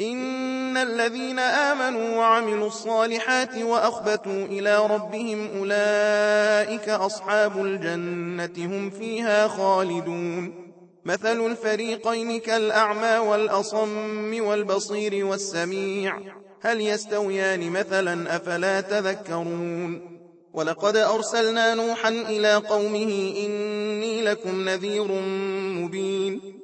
إن الذين آمنوا وعملوا الصالحات وأخبتوا إلى ربهم أولئك أصحاب الجنة هم فيها خالدون. مثل الفريقين كالأعمى والأصم والبصير والسميع. هل يستويان مثلا أفلا تذكرون؟ ولقد أرسلنا نوحا إلى قومه إني لكم نذير مبين.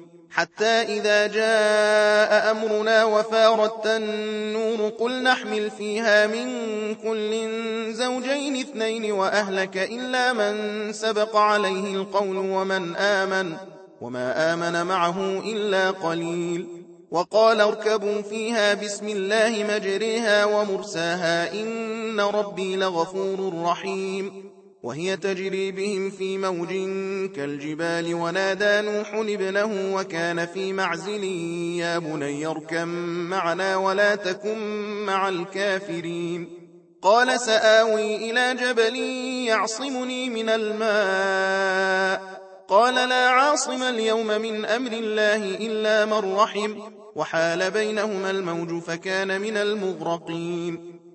حتى إذا جاء أمرنا وفارت النور قل نحمل فيها من كل زوجين اثنين وأهلك إلا من سبق عليه القول ومن آمن وما آمن معه إلا قليل وقال اركبوا فيها بسم الله مجريها ومرساها إن ربي لغفور رحيم وهي تجري بهم في موج كالجبال ونادى نوح ابنه وكان في معزل يا بني اركم معنا ولا تكن مع الكافرين. قال سآوي إلى جبل يعصمني من الماء. قال لا عاصم اليوم من أمر الله إلا من رحم. وحال بينهما الموج فكان من المغرقين.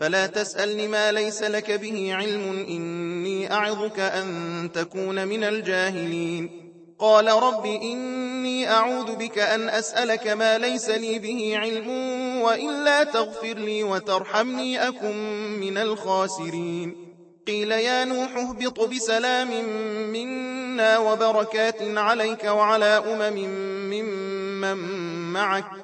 فلا تسأل ما ليس لك به علم إني أعظك أن تكون من الجاهلين. قال رب إني أعوذ بك أن أسألك ما ليس لي به علم وإلا تغفر لي وترحمني أكن من الخاسرين. قيل يا نوح اهبط بسلام منا وبركات عليك وعلى أمم ممن معك.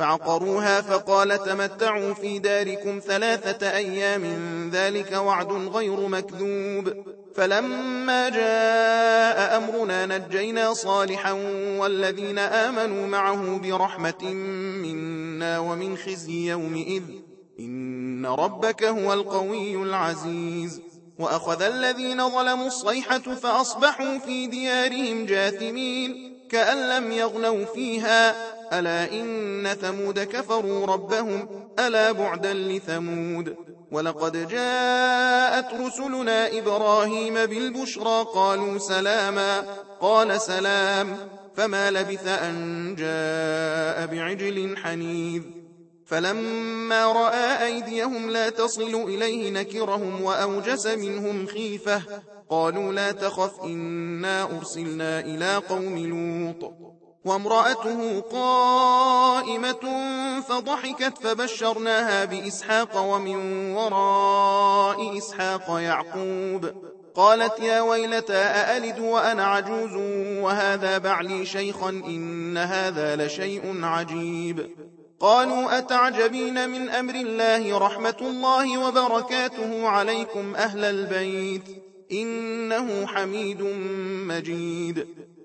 فعقروها فقال تمتعوا في داركم ثلاثة أيام ذلك وعد غير مكذوب. فلما جاء أمرنا نجينا صالحا والذين آمنوا معه برحمة منا ومن خزي يومئذ. إن ربك هو القوي العزيز. وأخذ الذين ظلموا الصيحة فأصبحوا في ديارهم جاثمين. كأن لم يغنوا فيها ألا إن ثمود كفروا ربهم ألا بعدا لثمود ولقد جاءت رسلنا إبراهيم بالبشرى قالوا سلاما قال سلام فما لبث أن جاء بعجل حنيذ فلما رأى أيديهم لا تصل إليه نكرهم وأوجس منهم خيفة قالوا لا تخف إنا أرسلنا إلى قوم لوط وامرأته قائمة فضحكت فبشرناها بإسحاق ومن وراء إسحاق يعقوب. قالت يا ويلتى أألد وأنا عجوز وهذا بعلي شيخا إن هذا لشيء عجيب. قالوا أتعجبين من أمر الله رحمة الله وبركاته عليكم أهل البيت إنه حميد مجيد.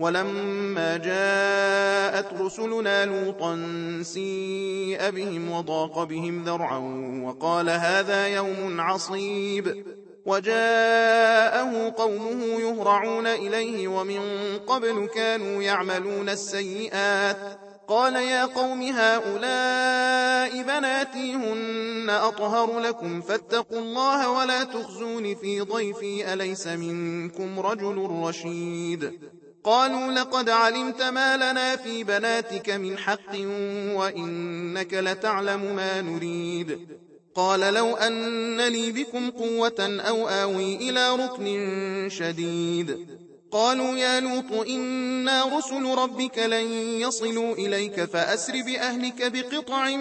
ولما جاءت رسلنا لوطا سيء بهم وضاق بهم ذرعا وقال هذا يوم عصيب وجاءه قومه يهرعون إليه ومن قبل كانوا يعملون السيئات قال يا قوم هؤلاء بناتي هن أطهر لكم فاتقوا الله ولا تخزون في ضيفي أليس منكم رجل رشيد قالوا لقد علمت ما لنا في بناتك من حق وإنك لتعلم ما نريد. قال لو أن لي بكم قوة أو آوي إلى ركن شديد. قالوا يا لوط إنا رسل ربك لن يصلوا إليك فأسر بأهلك بقطع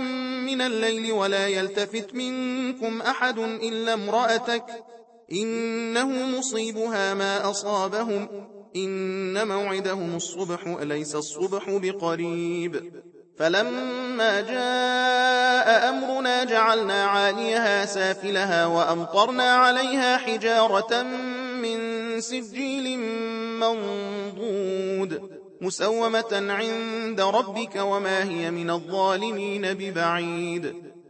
من الليل ولا يلتفت منكم أحد إلا امرأتك. إنه مصيبها ما أصابهم. إن موعدهم الصبح أليس الصبح بقريب؟ فلما جاء أمرنا جعلنا عاليها سافلها وأمطرنا عليها حجارة من سجيل منضود مسومة عند ربك وما هي من الظالمين ببعيد.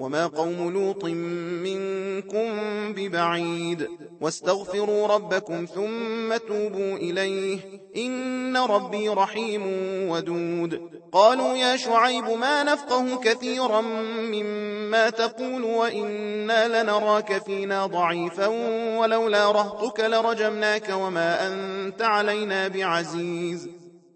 وما قوم لوط منكم ببعيد واستغفروا ربكم ثم توبوا إليه إن ربي رحيم ودود قالوا يا شعيب ما نفقه كثيرا مما تقول وإنا لنراك فينا ضعيفا ولولا رهطك لرجمناك وما أنت علينا بعزيز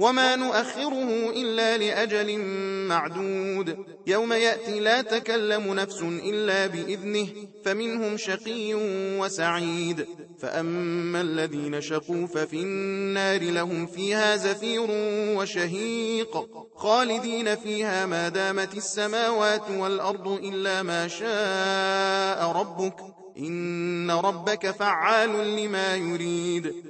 وما نؤخره إلا لأجل معدود يوم يأتي لا تكلم نفس إلا بإذنه فمنهم شقي وسعيد فأما الذين شقوا ففي النار لهم فيها زفير وشهيق خالدين فيها ما دامت السماوات والأرض إلا ما شاء ربك إن ربك فعال لما يريد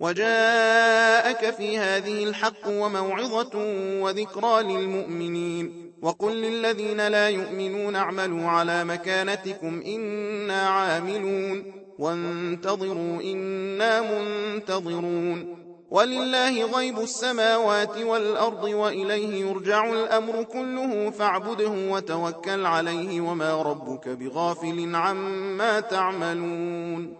وجاءك في هذه الحق وموعظة وذكرى للمؤمنين. وقل للذين لا يؤمنون اعملوا على مكانتكم إنا عاملون. وانتظروا إنا منتظرون. ولله غيب السماوات والأرض وإليه يرجع الأمر كله فاعبده وتوكل عليه وما ربك بغافل عما تعملون.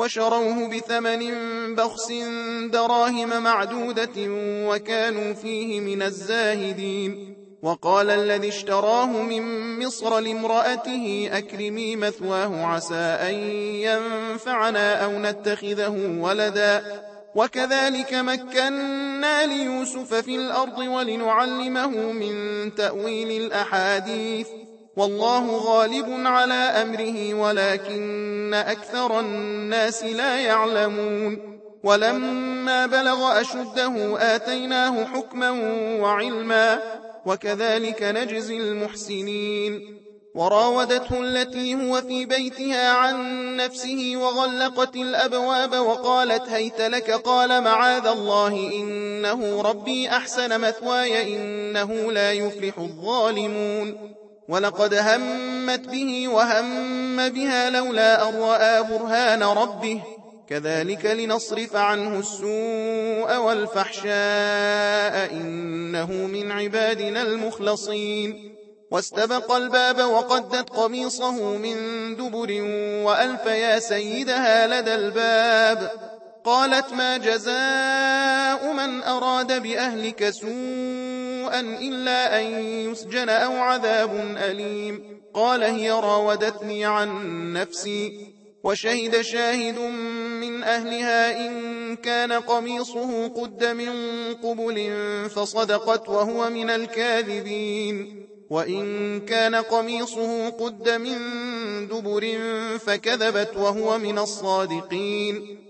وشروه بثمن بخس دراهم معدودة وكانوا فيه من الزاهدين. وقال الذي اشتراه من مصر لامرأته أكرمي مثواه عسى أن ينفعنا أو نتخذه ولدا. وكذلك مكنا ليوسف في الأرض ولنعلمه من تأويل الأحاديث. والله غالب على أمره ولكن أكثر الناس لا يعلمون ولما بلغ أشده آتيناه حكما وعلما وكذلك نجزي المحسنين وراودته التي هو في بيتها عن نفسه وغلقت الأبواب وقالت هيت لك قال معاذ الله إنه ربي أحسن مثواي إنه لا يفلح الظالمون ولقد همت به وهم بها لولا أن رأى برهان ربه. كذلك لنصرف عنه السوء والفحشاء إنه من عبادنا المخلصين. واستبق الباب وقدت قميصه من دبر وألف يا سيدها لدى الباب. قالت ما جزاء من أراد بأهلك إلا أن يسجن أو عذاب أليم قال هي راودتني عن نفسي وشهد شاهد من أهلها إن كان قميصه قد من قبل فصدقت وهو من الكاذبين وإن كان قميصه قد من دبر فكذبت وهو من الصادقين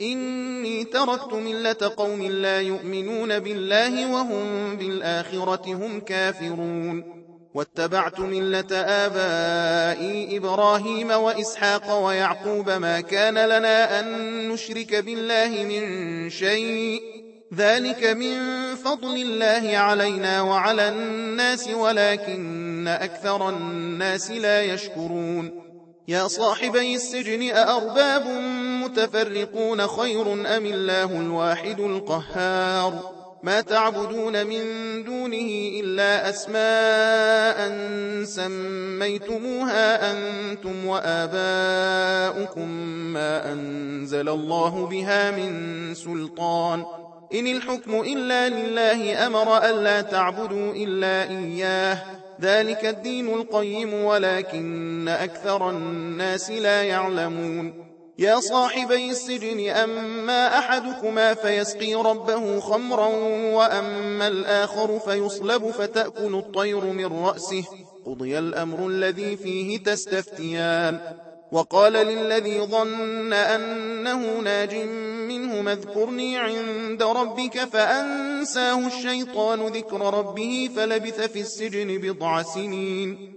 إني تركت ملة قوم لا يؤمنون بالله وهم بالآخرة هم كافرون. واتبعت ملة آبائي إبراهيم وإسحاق ويعقوب ما كان لنا أن نشرك بالله من شيء. ذلك من فضل الله علينا وعلى الناس ولكن أكثر الناس لا يشكرون. يا صاحبي السجن أأرباب متفرقون خير أم الله الواحد القهار؟ ما تعبدون من دونه إلا أسماء سميتموها أنتم وآباؤكم ما أنزل الله بها من سلطان. إن الحكم إلا لله أمر ألا تعبدوا إلا إياه. ذلك الدين القيم ولكن أكثر الناس لا يعلمون. يا صاحبي السجن أما أحدكما فيسقي ربه خمرا وأما الآخر فيصلب فتأكل الطير من رأسه. قضي الأمر الذي فيه تستفتيان. وقال للذي ظن أنه ناج منه اذكرني عند ربك فأنساه الشيطان ذكر ربه فلبث في السجن بضع سنين.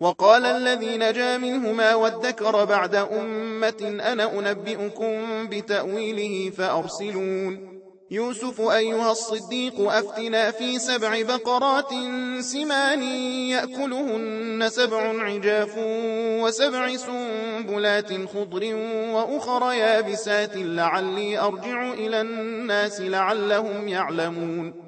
وقال الذي نجا منهما وادكر بعد أمة أنا أنبئكم بتأويله فأرسلون. يوسف أيها الصديق أفتنا في سبع بقرات سمان يأكلهن سبع عجاف وسبع سنبلات خضر وأخر يابسات لعلي أرجع إلى الناس لعلهم يعلمون.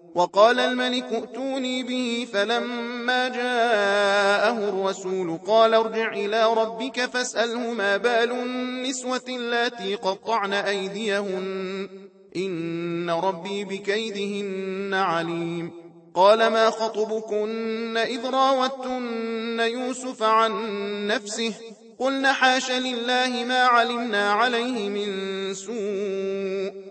وقال الملك ائتوني به فلما جاءه الرسول قال ارجع إلى ربك فاسأله ما بال النسوة التي قطعن أيديهن. إن ربي بكيدهن عليم. قال ما خطبكن إذ راوتن يوسف عن نفسه؟ قلن حاش لله ما علمنا عليه من سوء.